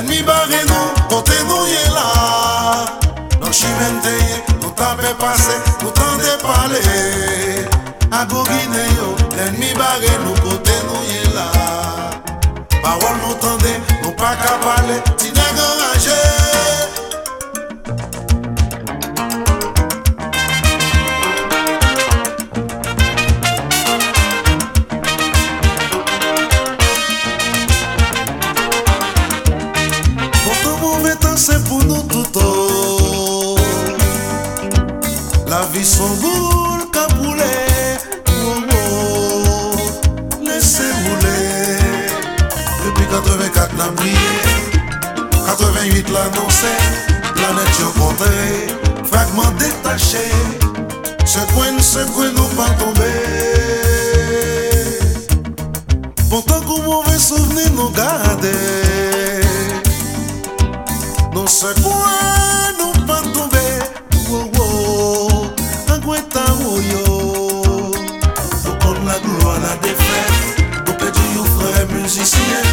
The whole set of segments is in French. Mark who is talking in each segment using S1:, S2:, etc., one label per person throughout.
S1: En mi bare nou, kote nou ye la Nan chi ven deye, nou tabe pase, nou tende pale A go gine yo, en mi bare nou, kote nou ye la Pa wol nou tende, nou pa ka pale 84 nan priye 88 l'annonse Planet yo kontre Fragment detache Se kwen, se kwen nou pa tombe Pontan kou mouve souveni nou gade Non se kwen nou pa tombe Wou wou An ta wou yo Nou kon la glou la defen Nou pe di ou musisyen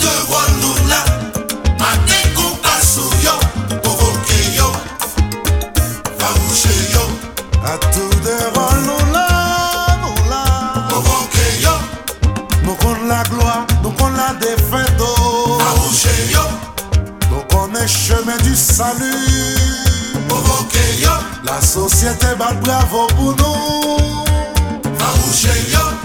S2: Devant nous là, à des comptes à souillons, provoquez-yons. Fais-vous chez nous.
S1: À tout devant nous là, nous là,
S2: provoquez-yons.
S1: Nous qu'on la gloire, nous qu'on la défaite,
S2: Donc
S1: on est chemin du salut,
S2: provoquez-yons.
S1: La société bat bravo pour nous,
S2: fais-vous chez nous.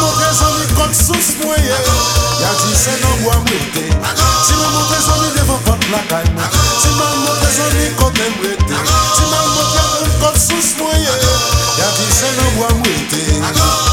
S1: Sime mwote soni kot sus mweye, ya ti sena mwa mwote Sime mwote soni devon kot lakay mwote, sime mwote soni kot enwete Sime mwote anon kot sus mweye, ya ti sena mwa mwote